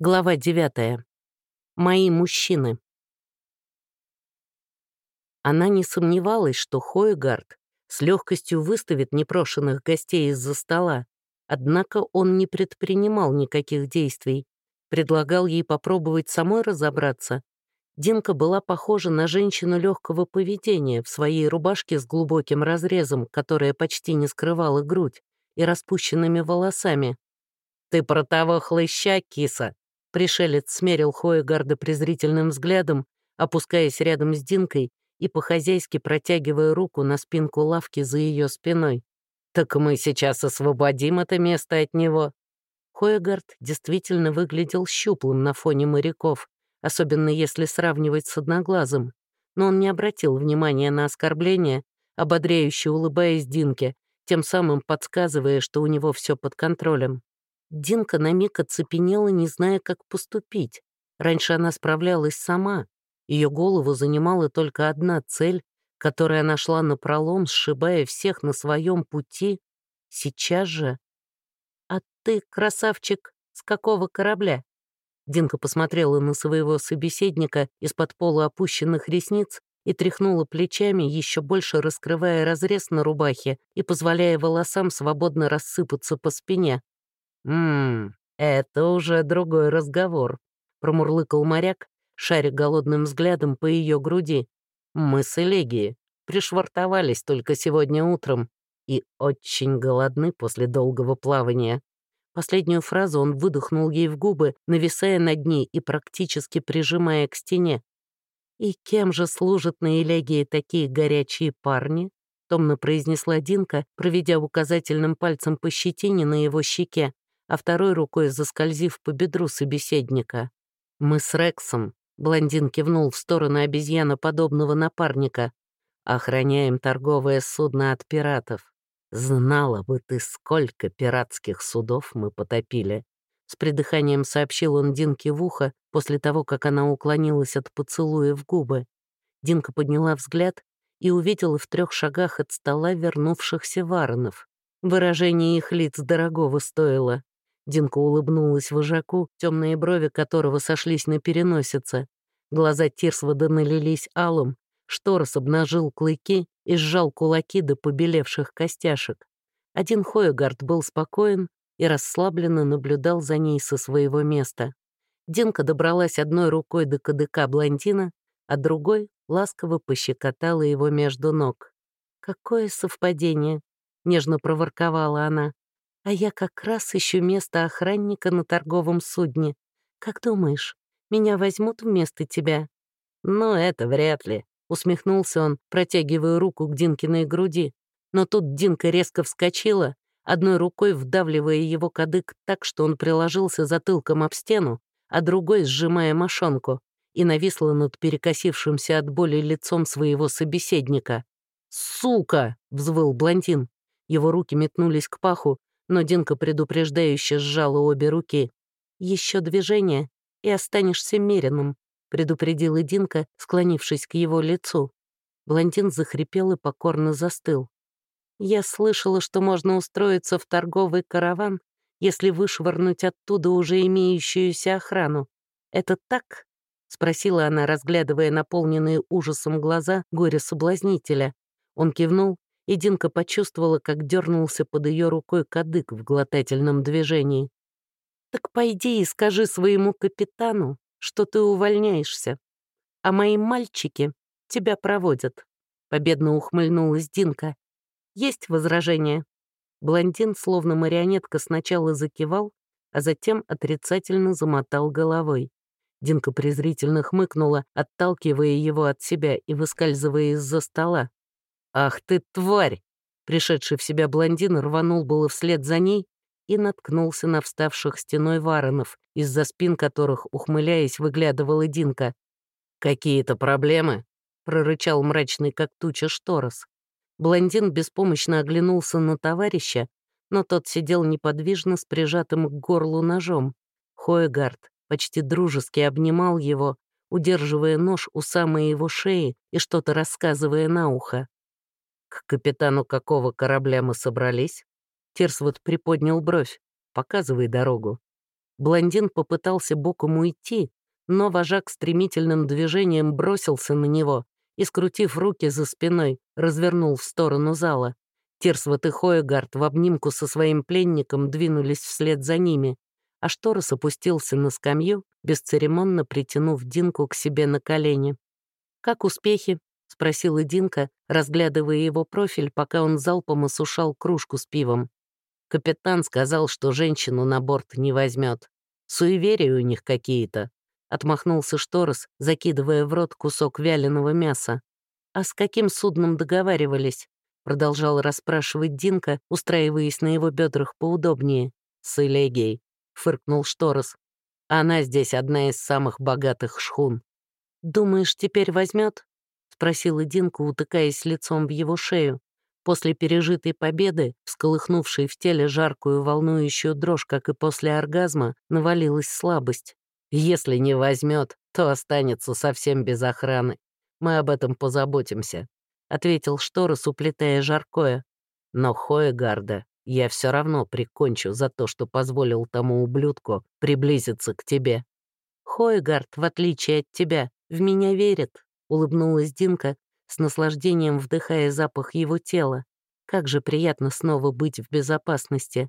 Глава 9. Мои мужчины. Она не сомневалась, что Хойгард с легкостью выставит непрошенных гостей из-за стола, однако он не предпринимал никаких действий, предлагал ей попробовать самой разобраться. Динка была похожа на женщину легкого поведения в своей рубашке с глубоким разрезом, которая почти не скрывала грудь, и распущенными волосами. «Ты про того хлыща, киса!» Пришелец смерил Хоегарда презрительным взглядом, опускаясь рядом с Динкой и по-хозяйски протягивая руку на спинку лавки за ее спиной. «Так мы сейчас освободим это место от него». Хоегард действительно выглядел щуплым на фоне моряков, особенно если сравнивать с одноглазым, но он не обратил внимания на оскорбление, ободряюще улыбаясь Динке, тем самым подсказывая, что у него все под контролем. Динка на миг оцепенела, не зная, как поступить. Раньше она справлялась сама. Ее голову занимала только одна цель, которая нашла напролом, сшибая всех на своем пути. Сейчас же... «А ты, красавчик, с какого корабля?» Динка посмотрела на своего собеседника из-под полуопущенных ресниц и тряхнула плечами, еще больше раскрывая разрез на рубахе и позволяя волосам свободно рассыпаться по спине. «Ммм, это уже другой разговор», — промурлыкал моряк, шаря голодным взглядом по ее груди. «Мы с Элегией пришвартовались только сегодня утром и очень голодны после долгого плавания». Последнюю фразу он выдохнул ей в губы, нависая над ней и практически прижимая к стене. «И кем же служат на Элегии такие горячие парни?» — томно произнесла Динка, проведя указательным пальцем по щетине на его щеке а второй рукой заскользив по бедру собеседника. «Мы с Рексом», — блондин кивнул в сторону обезьяноподобного напарника, «охраняем торговое судно от пиратов. Знала бы ты, сколько пиратских судов мы потопили». С придыханием сообщил он Динке в ухо после того, как она уклонилась от поцелуя в губы. Динка подняла взгляд и увидела в трех шагах от стола вернувшихся варонов. Выражение их лиц дорогого стоило. Динка улыбнулась вожаку, темные брови которого сошлись на переносице. Глаза Тирсвода налились алым, Шторос обнажил клыки и сжал кулаки до побелевших костяшек. Один Хойгард был спокоен и расслабленно наблюдал за ней со своего места. Динка добралась одной рукой до кадыка блондина, а другой ласково пощекотала его между ног. «Какое совпадение!» — нежно проворковала она. А я как раз ищу место охранника на торговом судне. Как думаешь, меня возьмут вместо тебя?» «Ну, это вряд ли», — усмехнулся он, протягивая руку к Динкиной груди. Но тут Динка резко вскочила, одной рукой вдавливая его кадык так, что он приложился затылком об стену, а другой сжимая мошонку, и нависла над перекосившимся от боли лицом своего собеседника. «Сука!» — взвыл блондин. Его руки метнулись к паху, но Динка предупреждающе сжала обе руки. Еще движение, и останешься меренным», — предупредила Динка, склонившись к его лицу. Блондин захрипел и покорно застыл. «Я слышала, что можно устроиться в торговый караван, если вышвырнуть оттуда уже имеющуюся охрану. Это так?» — спросила она, разглядывая наполненные ужасом глаза горе-соблазнителя. Он кивнул и Динка почувствовала, как дернулся под ее рукой кадык в глотательном движении. «Так пойди и скажи своему капитану, что ты увольняешься, а мои мальчики тебя проводят», — победно ухмыльнулась Динка. «Есть возражения?» Блондин, словно марионетка, сначала закивал, а затем отрицательно замотал головой. Динка презрительно хмыкнула, отталкивая его от себя и выскальзывая из-за стола. «Ах ты, тварь!» Пришедший в себя блондин рванул было вслед за ней и наткнулся на вставших стеной варонов, из-за спин которых, ухмыляясь, выглядывала Динка. «Какие-то проблемы?» — прорычал мрачный как туча Шторос. Блондин беспомощно оглянулся на товарища, но тот сидел неподвижно с прижатым к горлу ножом. Хоегард почти дружески обнимал его, удерживая нож у самой его шеи и что-то рассказывая на ухо. «К капитану какого корабля мы собрались?» Тирсвуд приподнял бровь. «Показывай дорогу». Блондин попытался боком уйти, но вожак стремительным движением бросился на него и, скрутив руки за спиной, развернул в сторону зала. Тирсвот и Хоегард в обнимку со своим пленником двинулись вслед за ними, а Шторос опустился на скамью, бесцеремонно притянув Динку к себе на колени. «Как успехи?» — спросила Динка, разглядывая его профиль, пока он залпом осушал кружку с пивом. Капитан сказал, что женщину на борт не возьмет. Суеверия у них какие-то. Отмахнулся Шторос, закидывая в рот кусок вяленого мяса. «А с каким судном договаривались?» Продолжал расспрашивать Динка, устраиваясь на его бедрах поудобнее. «С Элегией», — фыркнул Шторос. «Она здесь одна из самых богатых шхун». «Думаешь, теперь возьмет? Спросила Динка, утыкаясь лицом в его шею. После пережитой победы, всколыхнувшей в теле жаркую волнующую дрожь, как и после оргазма, навалилась слабость. «Если не возьмет, то останется совсем без охраны. Мы об этом позаботимся», — ответил Шторос, уплетая жаркое. «Но Хоегарда я все равно прикончу за то, что позволил тому ублюдку приблизиться к тебе». «Хоегард, в отличие от тебя, в меня верит», — улыбнулась Динка, с наслаждением вдыхая запах его тела. Как же приятно снова быть в безопасности.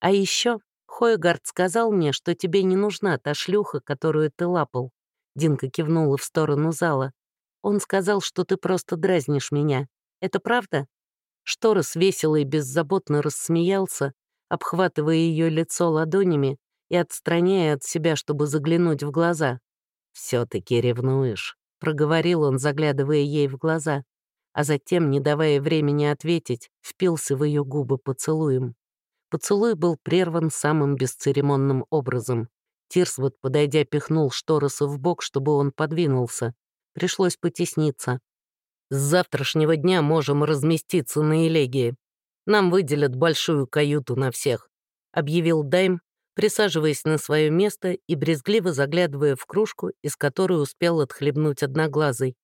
А еще Хойгард сказал мне, что тебе не нужна та шлюха, которую ты лапал. Динка кивнула в сторону зала. Он сказал, что ты просто дразнишь меня. Это правда? Шторос весело и беззаботно рассмеялся, обхватывая ее лицо ладонями и отстраняя от себя, чтобы заглянуть в глаза. «Все-таки ревнуешь», проговорил он, заглядывая ей в глаза, а затем, не давая времени ответить, впился в ее губы поцелуем. Поцелуй был прерван самым бесцеремонным образом. Тирсвуд, подойдя, пихнул Штороса в бок, чтобы он подвинулся. Пришлось потесниться. «С завтрашнего дня можем разместиться на элегии. Нам выделят большую каюту на всех», — объявил Дайм, присаживаясь на свое место и брезгливо заглядывая в кружку, из которой успел отхлебнуть одноглазый.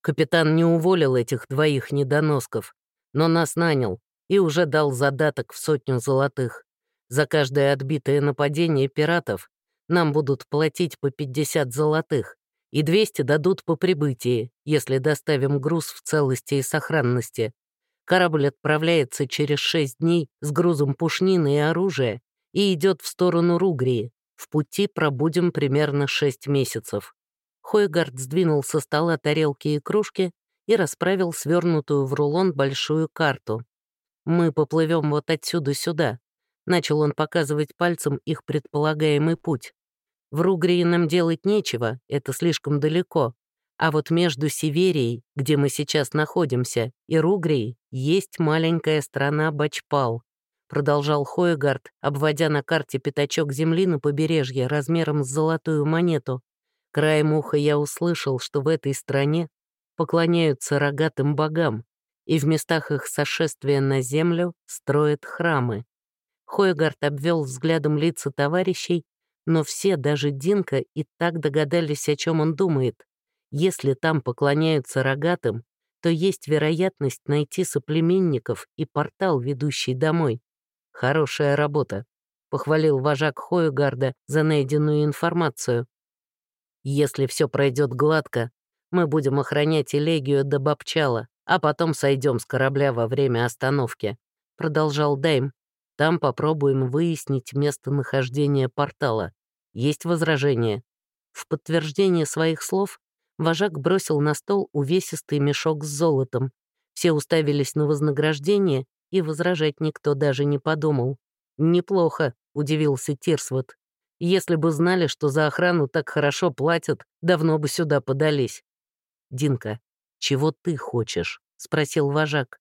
Капитан не уволил этих двоих недоносков, но нас нанял и уже дал задаток в сотню золотых. За каждое отбитое нападение пиратов нам будут платить по 50 золотых, и 200 дадут по прибытии, если доставим груз в целости и сохранности. Корабль отправляется через 6 дней с грузом пушнины и оружия и идет в сторону Ругрии. В пути пробудем примерно шесть месяцев. Хойгард сдвинул со стола тарелки и кружки и расправил свернутую в рулон большую карту. «Мы поплывем вот отсюда сюда», — начал он показывать пальцем их предполагаемый путь. «В Ругрии нам делать нечего, это слишком далеко. А вот между Северией, где мы сейчас находимся, и Ругрией есть маленькая страна Бачпал продолжал Хоегард, обводя на карте пятачок земли на побережье размером с золотую монету. Краем уха я услышал, что в этой стране поклоняются рогатым богам, и в местах их сошествия на землю строят храмы. Хойгард обвел взглядом лица товарищей, но все, даже Динка, и так догадались, о чем он думает. Если там поклоняются рогатым, то есть вероятность найти соплеменников и портал, ведущий домой. «Хорошая работа», — похвалил вожак Хоюгарда за найденную информацию. «Если все пройдет гладко, мы будем охранять Элегию до Бобчала, а потом сойдем с корабля во время остановки», — продолжал Дайм. «Там попробуем выяснить местонахождение портала. Есть возражения?» В подтверждение своих слов вожак бросил на стол увесистый мешок с золотом. Все уставились на вознаграждение, и возражать никто даже не подумал. «Неплохо», — удивился Тирсвот. «Если бы знали, что за охрану так хорошо платят, давно бы сюда подались». «Динка, чего ты хочешь?» — спросил вожак.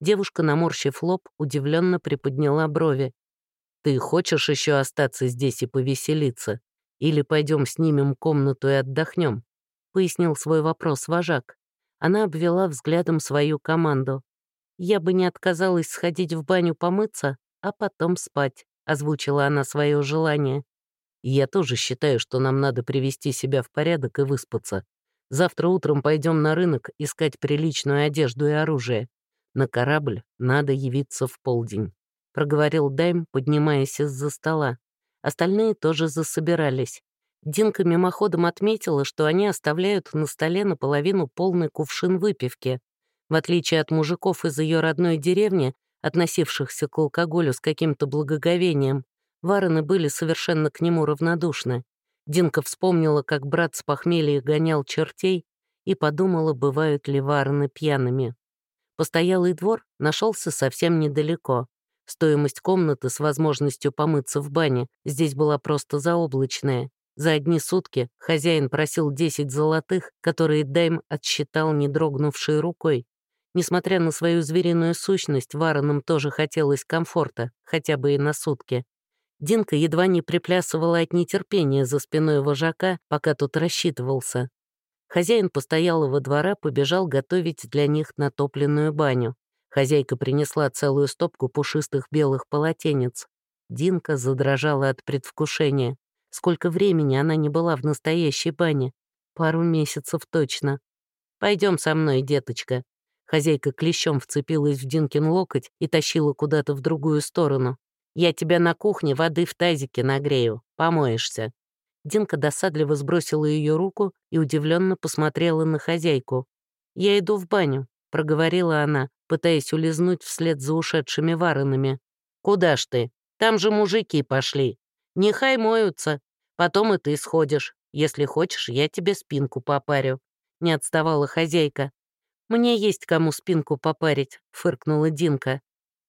Девушка, наморщив лоб, удивленно приподняла брови. «Ты хочешь еще остаться здесь и повеселиться? Или пойдем снимем комнату и отдохнем?» — пояснил свой вопрос вожак. Она обвела взглядом свою команду. «Я бы не отказалась сходить в баню помыться, а потом спать», — озвучила она свое желание. «Я тоже считаю, что нам надо привести себя в порядок и выспаться. Завтра утром пойдем на рынок искать приличную одежду и оружие. На корабль надо явиться в полдень», — проговорил Дайм, поднимаясь из-за стола. Остальные тоже засобирались. Динка мимоходом отметила, что они оставляют на столе наполовину полный кувшин выпивки. В отличие от мужиков из ее родной деревни, относившихся к алкоголю с каким-то благоговением, варены были совершенно к нему равнодушны. Динка вспомнила, как брат с похмелья гонял чертей, и подумала, бывают ли варены пьяными. Постоялый двор нашелся совсем недалеко. Стоимость комнаты с возможностью помыться в бане здесь была просто заоблачная. За одни сутки хозяин просил 10 золотых, которые Дайм отсчитал не дрогнувшей рукой. Несмотря на свою звериную сущность, Варанам тоже хотелось комфорта, хотя бы и на сутки. Динка едва не приплясывала от нетерпения за спиной вожака, пока тут рассчитывался. Хозяин постоялого двора побежал готовить для них натопленную баню. Хозяйка принесла целую стопку пушистых белых полотенец. Динка задрожала от предвкушения. Сколько времени она не была в настоящей бане? Пару месяцев точно. Пойдем со мной, деточка». Хозяйка клещом вцепилась в Динкин локоть и тащила куда-то в другую сторону. «Я тебя на кухне воды в тазике нагрею. Помоешься». Динка досадливо сбросила ее руку и удивленно посмотрела на хозяйку. «Я иду в баню», — проговорила она, пытаясь улизнуть вслед за ушедшими варонами. «Куда ж ты? Там же мужики пошли. Нехай моются. Потом и ты сходишь. Если хочешь, я тебе спинку попарю». Не отставала хозяйка. «Мне есть кому спинку попарить», — фыркнула Динка.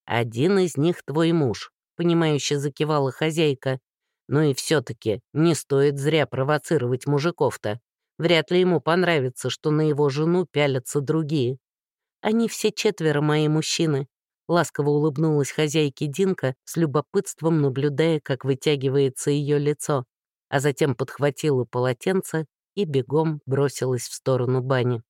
«Один из них твой муж», — понимающе закивала хозяйка. «Ну и все таки не стоит зря провоцировать мужиков-то. Вряд ли ему понравится, что на его жену пялятся другие». «Они все четверо мои мужчины», Ласково улыбнулась хозяйке Динка, с любопытством наблюдая, как вытягивается ее лицо, а затем подхватила полотенце и бегом бросилась в сторону бани.